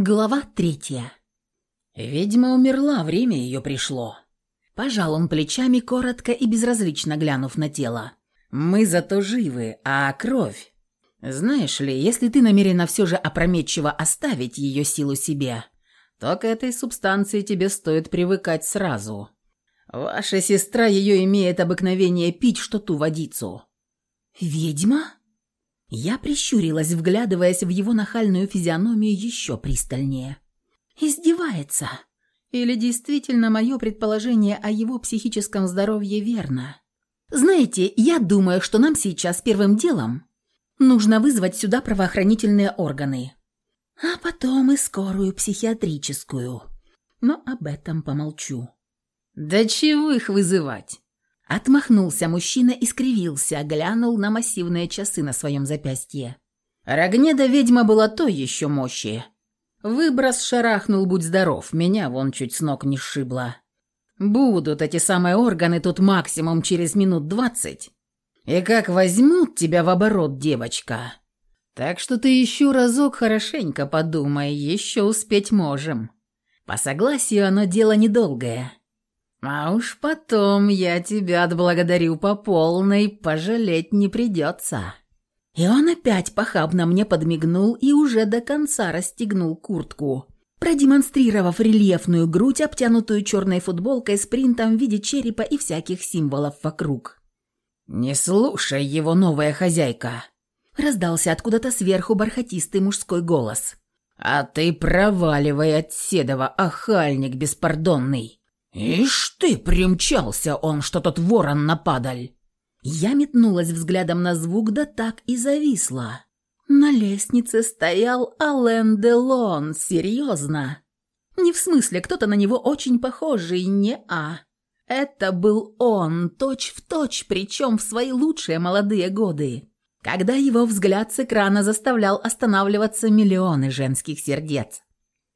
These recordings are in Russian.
Глава третья. «Ведьма умерла, время ее пришло». Пожал он плечами, коротко и безразлично глянув на тело. «Мы зато живы, а кровь...» «Знаешь ли, если ты намерена все же опрометчиво оставить ее силу себе, то к этой субстанции тебе стоит привыкать сразу. Ваша сестра ее имеет обыкновение пить, что ту водицу». «Ведьма?» Я прищурилась, вглядываясь в его нахальную физиономию еще пристальнее. «Издевается? Или действительно мое предположение о его психическом здоровье верно? Знаете, я думаю, что нам сейчас первым делом нужно вызвать сюда правоохранительные органы, а потом и скорую психиатрическую. Но об этом помолчу». «Да чего их вызывать?» Отмахнулся мужчина и скривился, глянул на массивные часы на своем запястье. Рогнеда ведьма была то еще мощи. Выброс шарахнул, будь здоров, меня вон чуть с ног не сшибло. Будут эти самые органы тут максимум через минут двадцать. И как возьмут тебя в оборот, девочка. Так что ты еще разок хорошенько подумай, еще успеть можем. По согласию оно дело недолгое. А уж потом я тебя отблагодарю по полной, пожалеть не придется». И он опять похабно мне подмигнул и уже до конца расстегнул куртку, продемонстрировав рельефную грудь, обтянутую черной футболкой с принтом в виде черепа и всяких символов вокруг. «Не слушай его, новая хозяйка!» Раздался откуда-то сверху бархатистый мужской голос. «А ты проваливай от седова, охальник беспардонный!» «Ишь ты, примчался он, что тот ворон нападаль!» Я метнулась взглядом на звук, да так и зависла. На лестнице стоял Ален Делон, серьезно. Не в смысле, кто-то на него очень похожий, не-а. Это был он, точь-в-точь, точь, причем в свои лучшие молодые годы, когда его взгляд с экрана заставлял останавливаться миллионы женских сердец.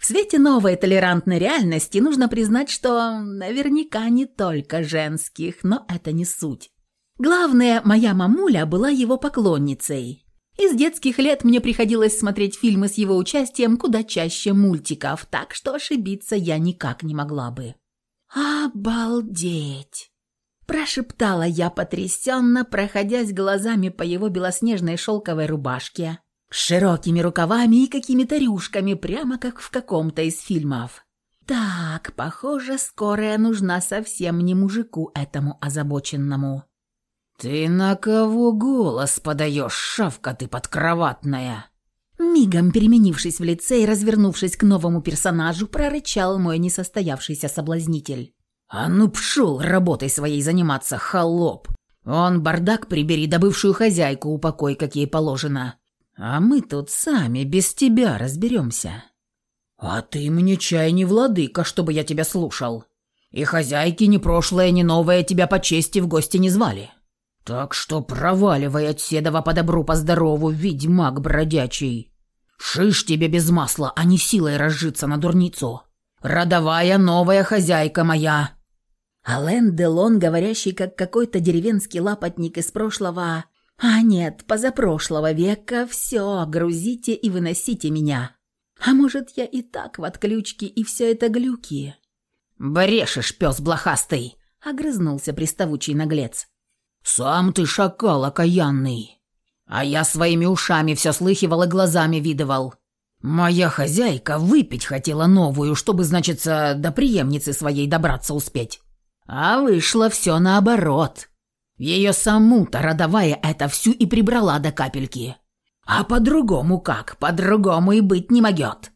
В свете новой толерантной реальности нужно признать, что наверняка не только женских, но это не суть. Главное, моя мамуля была его поклонницей. Из детских лет мне приходилось смотреть фильмы с его участием куда чаще мультиков, так что ошибиться я никак не могла бы. «Обалдеть!» Прошептала я потрясенно, проходясь глазами по его белоснежной шелковой рубашке, с широкими рукавами и какими-то рюшками, прямо как в каком-то из фильмов. Так, похоже, скорая нужна совсем не мужику этому озабоченному. «Ты на кого голос подаешь, шавка ты подкроватная?» Мигом переменившись в лице и развернувшись к новому персонажу, прорычал мой несостоявшийся соблазнитель. «А ну пшел работой своей заниматься, холоп! Он бардак прибери, да бывшую хозяйку упокой, как ей положено. А мы тут сами без тебя разберемся. А ты мне чай не владыка, чтобы я тебя слушал. И хозяйки ни прошлое, ни новое тебя по чести в гости не звали. Так что проваливай от седова по добру, по здорову, ведьмак бродячий. Шиш тебе без масла, а не силой разжиться на дурницу. Родовая новая хозяйка моя. Ален Делон, говорящий как какой-то деревенский лапотник из прошлого, а нет, позапрошлого века, все, грузите и выносите меня. А может, я и так в отключке, и все это глюки? «Брешешь, пес блохастый!» — огрызнулся приставучий наглец. «Сам ты шакал окаянный. А я своими ушами все слыхивал и глазами видывал. Моя хозяйка выпить хотела новую, чтобы, значится, до преемницы своей добраться успеть. А вышло все наоборот. Ее саму-то родовая это всю и прибрала до капельки. А по-другому как? По-другому и быть не могет.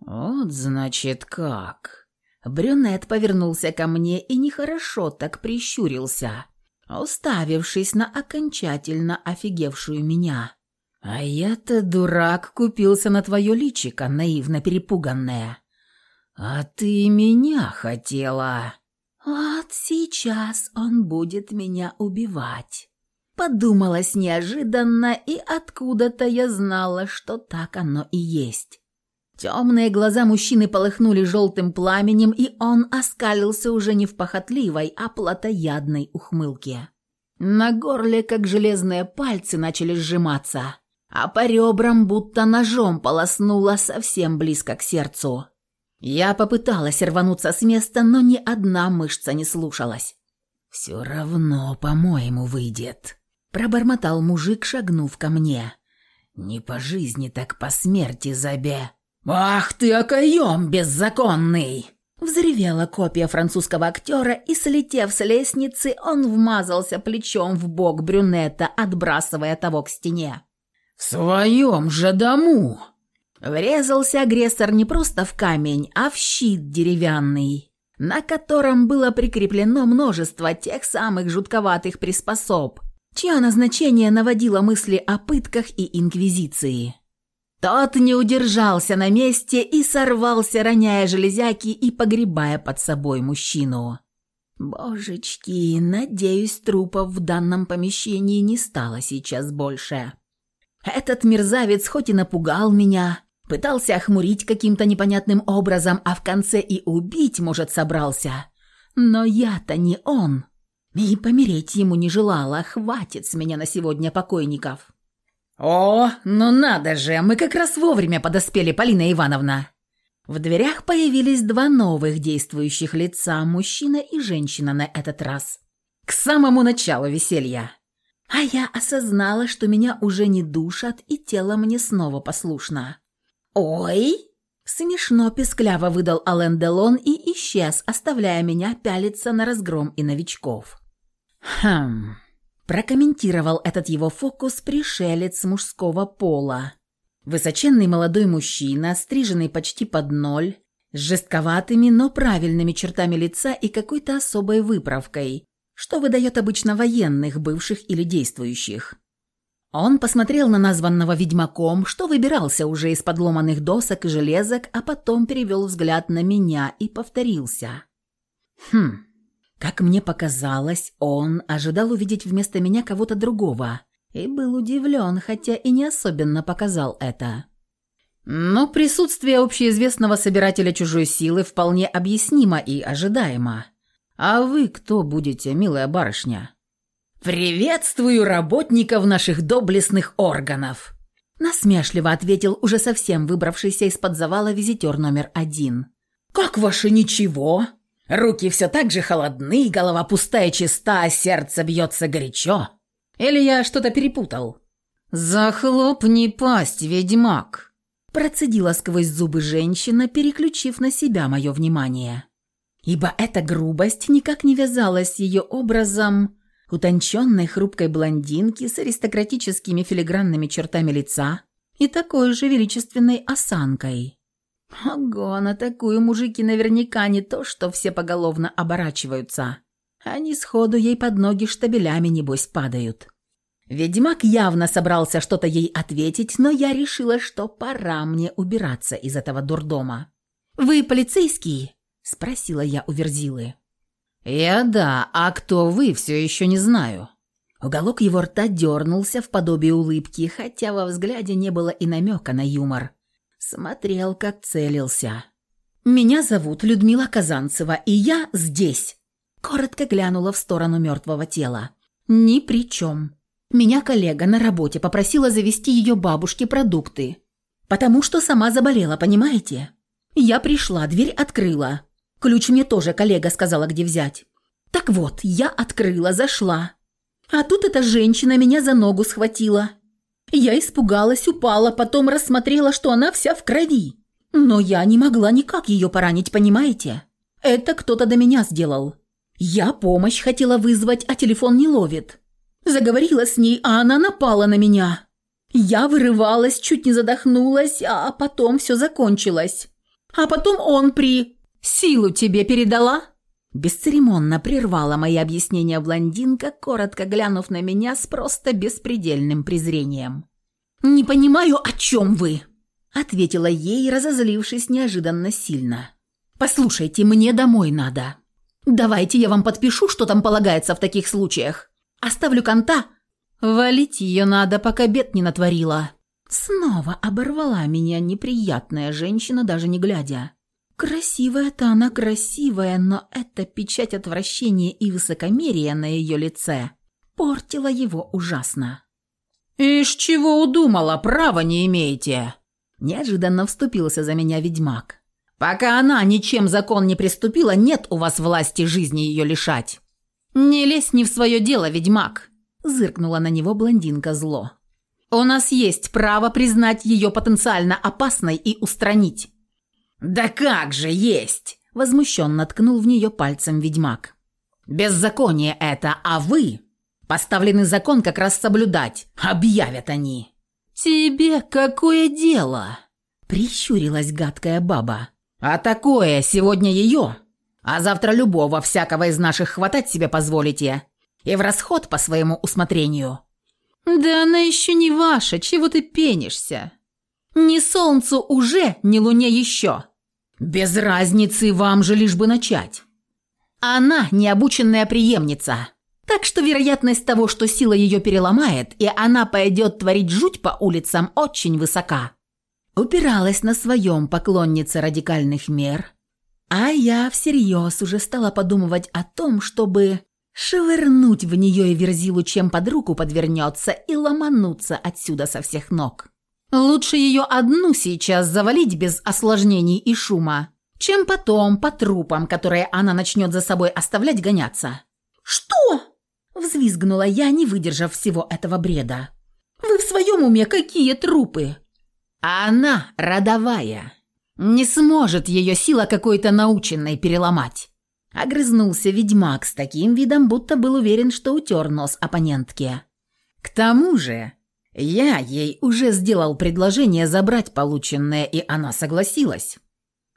Вот значит как. Брюнет повернулся ко мне и нехорошо так прищурился, уставившись на окончательно офигевшую меня. А я-то, дурак, купился на твое личико, наивно перепуганная. А ты меня хотела. «Вот сейчас он будет меня убивать». Подумалось неожиданно, и откуда-то я знала, что так оно и есть. Темные глаза мужчины полыхнули желтым пламенем, и он оскалился уже не в похотливой, а плотоядной ухмылке. На горле, как железные пальцы, начали сжиматься, а по ребрам будто ножом полоснула совсем близко к сердцу. Я попыталась рвануться с места, но ни одна мышца не слушалась. «Все равно, по-моему, выйдет», – пробормотал мужик, шагнув ко мне. «Не по жизни, так по смерти забе». «Ах ты, окоем беззаконный!» Взревела копия французского актера, и, слетев с лестницы, он вмазался плечом в бок брюнета, отбрасывая того к стене. «В своем же дому!» Врезался агрессор не просто в камень, а в щит деревянный, на котором было прикреплено множество тех самых жутковатых приспособ, чье назначение наводило мысли о пытках и инквизиции. Тот не удержался на месте и сорвался, роняя железяки и погребая под собой мужчину. Божечки, надеюсь, трупов в данном помещении не стало сейчас больше. Этот мерзавец хоть и напугал меня, пытался охмурить каким-то непонятным образом, а в конце и убить, может, собрался. Но я-то не он. И помереть ему не желала, хватит с меня на сегодня покойников. «О, ну надо же, мы как раз вовремя подоспели, Полина Ивановна!» В дверях появились два новых действующих лица, мужчина и женщина на этот раз. К самому началу веселья. А я осознала, что меня уже не душат, и тело мне снова послушно. «Ой!» Смешно пескляво выдал Ален Делон и исчез, оставляя меня пялиться на разгром и новичков. «Хм...» Прокомментировал этот его фокус пришелец мужского пола. Высоченный молодой мужчина, стриженный почти под ноль, с жестковатыми, но правильными чертами лица и какой-то особой выправкой, что выдает обычно военных, бывших или действующих. Он посмотрел на названного ведьмаком, что выбирался уже из подломанных досок и железок, а потом перевел взгляд на меня и повторился. «Хм, как мне показалось, он ожидал увидеть вместо меня кого-то другого и был удивлен, хотя и не особенно показал это. Но присутствие общеизвестного собирателя чужой силы вполне объяснимо и ожидаемо. А вы кто будете, милая барышня? «Приветствую работников наших доблестных органов!» Насмешливо ответил уже совсем выбравшийся из-под завала визитер номер один. «Как ваше ничего?» Руки все так же холодны, голова пустая чиста, а сердце бьется горячо. Или я что-то перепутал?» «Захлопни пасть, ведьмак!» Процедила сквозь зубы женщина, переключив на себя мое внимание. Ибо эта грубость никак не вязалась с ее образом утонченной хрупкой блондинки с аристократическими филигранными чертами лица и такой же величественной осанкой. Ого, на такую мужики наверняка не то, что все поголовно оборачиваются. Они сходу ей под ноги штабелями, небось, падают. Ведьмак явно собрался что-то ей ответить, но я решила, что пора мне убираться из этого дурдома. «Вы полицейский?» – спросила я у Верзилы. «Я да, а кто вы, все еще не знаю». Уголок его рта дернулся в подобие улыбки, хотя во взгляде не было и намека на юмор. Смотрел, как целился. «Меня зовут Людмила Казанцева, и я здесь!» Коротко глянула в сторону мертвого тела. «Ни при чем. Меня коллега на работе попросила завести ее бабушке продукты. Потому что сама заболела, понимаете? Я пришла, дверь открыла. Ключ мне тоже коллега сказала, где взять. Так вот, я открыла, зашла. А тут эта женщина меня за ногу схватила. Я испугалась, упала, потом рассмотрела, что она вся в крови. Но я не могла никак ее поранить, понимаете? Это кто-то до меня сделал. Я помощь хотела вызвать, а телефон не ловит. Заговорила с ней, а она напала на меня. Я вырывалась, чуть не задохнулась, а потом все закончилось. А потом он при... «Силу тебе передала?» Бесцеремонно прервала мои объяснения блондинка, коротко глянув на меня с просто беспредельным презрением. «Не понимаю, о чем вы?» – ответила ей, разозлившись неожиданно сильно. «Послушайте, мне домой надо. Давайте я вам подпишу, что там полагается в таких случаях. Оставлю конта. Валить ее надо, пока бед не натворила». Снова оборвала меня неприятная женщина, даже не глядя. Красивая-то она красивая, но эта печать отвращения и высокомерия на ее лице портила его ужасно. «Ишь, чего удумала, права не имеете?» Неожиданно вступился за меня ведьмак. «Пока она ничем закон не приступила, нет у вас власти жизни ее лишать». «Не лезь не в свое дело, ведьмак», – зыркнула на него блондинка зло. «У нас есть право признать ее потенциально опасной и устранить». «Да как же есть!» – возмущенно ткнул в нее пальцем ведьмак. «Беззаконие это, а вы...» Поставленный закон как раз соблюдать. Объявят они. «Тебе какое дело?» Прищурилась гадкая баба. «А такое сегодня ее, а завтра любого всякого из наших хватать себе позволите. И в расход по своему усмотрению». «Да она еще не ваша, чего ты пенишься? Ни солнцу уже, ни луне еще». «Без разницы, вам же лишь бы начать». «Она необученная преемница». Так что вероятность того, что сила ее переломает, и она пойдет творить жуть по улицам, очень высока. Упиралась на своем поклонница радикальных мер, а я всерьез уже стала подумывать о том, чтобы швырнуть в нее и верзилу, чем под руку подвернется, и ломануться отсюда со всех ног. Лучше ее одну сейчас завалить без осложнений и шума, чем потом по трупам, которые она начнет за собой оставлять, гоняться. «Что?» Взвизгнула я, не выдержав всего этого бреда. «Вы в своем уме какие трупы?» «А она родовая. Не сможет ее сила какой-то наученной переломать». Огрызнулся ведьмак с таким видом, будто был уверен, что утер нос оппонентке. «К тому же, я ей уже сделал предложение забрать полученное, и она согласилась.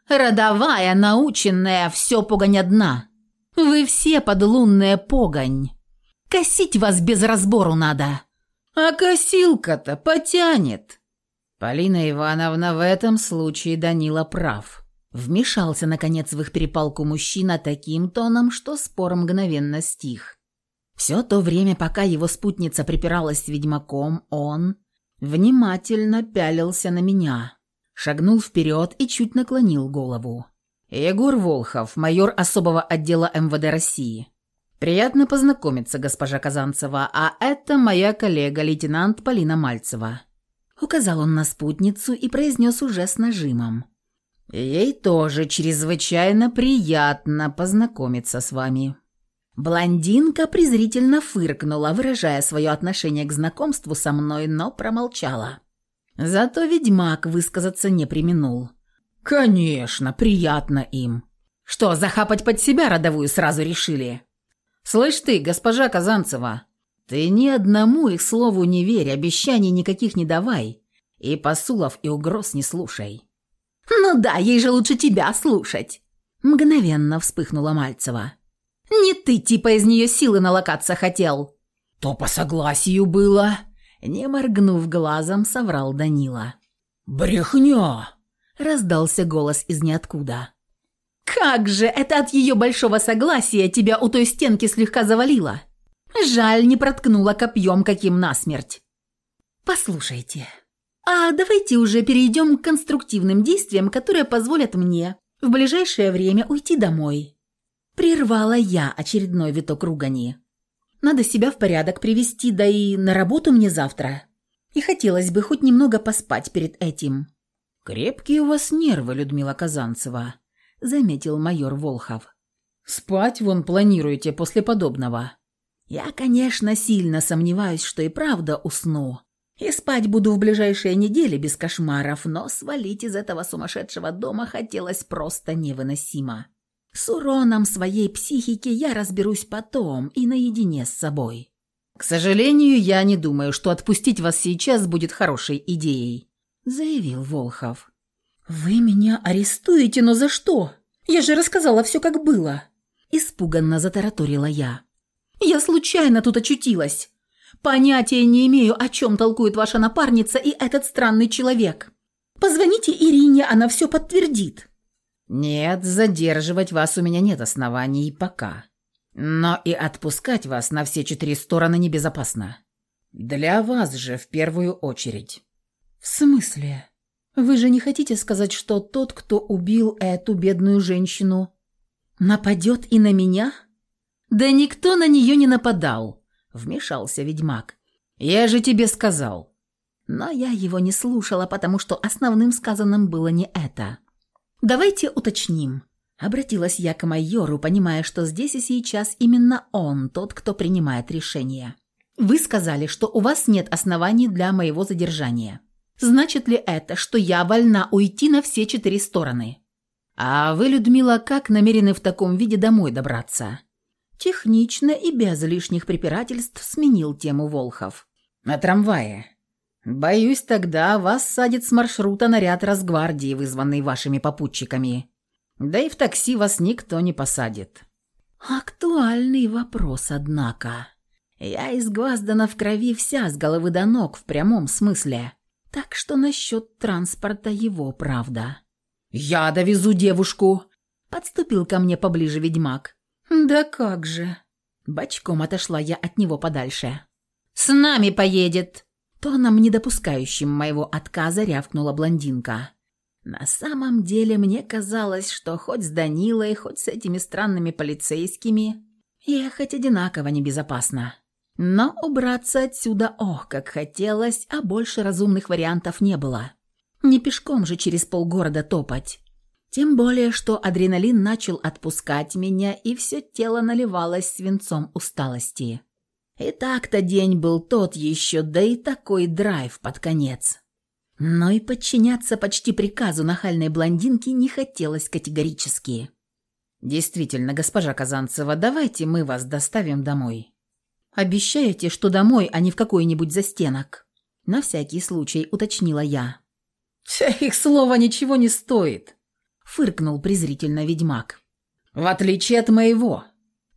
Родовая, наученная, все погонь одна. Вы все подлунная погонь. Косить вас без разбору надо. А косилка-то потянет. Полина Ивановна в этом случае Данила прав. Вмешался, наконец, в их перепалку мужчина таким тоном, что спор мгновенно стих. Все то время, пока его спутница припиралась с ведьмаком, он внимательно пялился на меня, шагнул вперед и чуть наклонил голову. «Егор Волхов, майор особого отдела МВД России. «Приятно познакомиться, госпожа Казанцева, а это моя коллега, лейтенант Полина Мальцева». Указал он на спутницу и произнес уже с нажимом. «Ей тоже чрезвычайно приятно познакомиться с вами». Блондинка презрительно фыркнула, выражая свое отношение к знакомству со мной, но промолчала. Зато ведьмак высказаться не применул. «Конечно, приятно им. Что, захапать под себя родовую сразу решили?» «Слышь ты, госпожа Казанцева, ты ни одному их слову не верь, обещаний никаких не давай, и посулов и угроз не слушай». «Ну да, ей же лучше тебя слушать!» Мгновенно вспыхнула Мальцева. «Не ты типа из нее силы налокаться хотел!» «То по согласию было!» Не моргнув глазом, соврал Данила. «Брехня!» Раздался голос из ниоткуда. «Как же это от ее большого согласия тебя у той стенки слегка завалило! Жаль, не проткнула копьем каким насмерть!» «Послушайте, а давайте уже перейдем к конструктивным действиям, которые позволят мне в ближайшее время уйти домой». Прервала я очередной виток ругани. «Надо себя в порядок привести, да и на работу мне завтра. И хотелось бы хоть немного поспать перед этим». «Крепкие у вас нервы, Людмила Казанцева», заметил майор Волхов. «Спать вон планируете после подобного?» «Я, конечно, сильно сомневаюсь, что и правда усну. И спать буду в ближайшие недели без кошмаров, но свалить из этого сумасшедшего дома хотелось просто невыносимо. С уроном своей психики я разберусь потом и наедине с собой». «К сожалению, я не думаю, что отпустить вас сейчас будет хорошей идеей», — заявил Волхов. «Вы меня арестуете, но за что? Я же рассказала все, как было!» Испуганно затараторила я. «Я случайно тут очутилась. Понятия не имею, о чем толкует ваша напарница и этот странный человек. Позвоните Ирине, она все подтвердит». «Нет, задерживать вас у меня нет оснований пока. Но и отпускать вас на все четыре стороны небезопасно. Для вас же в первую очередь». «В смысле?» Вы же не хотите сказать, что тот, кто убил эту бедную женщину, нападет и на меня? Да никто на нее не нападал, вмешался ведьмак. «Я же тебе сказал». Но я его не слушала, потому что основным сказанным было не это. «Давайте уточним», — обратилась я к майору, понимая, что здесь и сейчас именно он тот, кто принимает решение. «Вы сказали, что у вас нет оснований для моего задержания. Значит ли это, что я вольна уйти на все четыре стороны?» «А вы, Людмила, как намерены в таком виде домой добраться?» Технично и без лишних препирательств сменил тему Волхов. «На трамвае. Боюсь, тогда вас садит с маршрута наряд Росгвардии, вызванный вашими попутчиками. Да и в такси вас никто не посадит». Актуальный вопрос, однако. Я изгваздана в крови вся с головы до ног в прямом смысле. Так что насчет транспорта его правда. «Я довезу девушку!» Подступил ко мне поближе ведьмак. «Да как же!» Бочком отошла я от него подальше. «С нами поедет!» Тоном, не допускающим моего отказа, рявкнула блондинка. На самом деле мне казалось, что хоть с Данилой, хоть с этими странными полицейскими ехать одинаково небезопасно. Но убраться отсюда, ох, как хотелось, а больше разумных вариантов не было. Не пешком же через полгорода топать. Тем более, что адреналин начал отпускать меня, и все тело наливалось свинцом усталости. И так-то день был тот еще, да и такой драйв под конец. Но и подчиняться почти приказу нахальной блондинки не хотелось категорически. «Действительно, госпожа Казанцева, давайте мы вас доставим домой». «Обещаете, что домой, а не в какой-нибудь застенок?» На всякий случай уточнила я. «Их слово ничего не стоит», — фыркнул презрительно ведьмак. «В отличие от моего.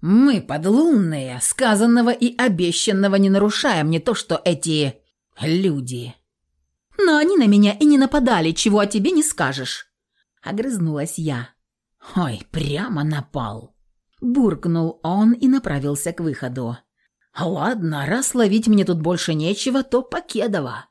Мы, подлунные, сказанного и обещанного не нарушаем, не то что эти... люди». «Но они на меня и не нападали, чего о тебе не скажешь», — огрызнулась я. «Ой, прямо напал», — буркнул он и направился к выходу. «Ладно, раз ловить мне тут больше нечего, то покедово».